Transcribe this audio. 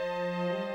Música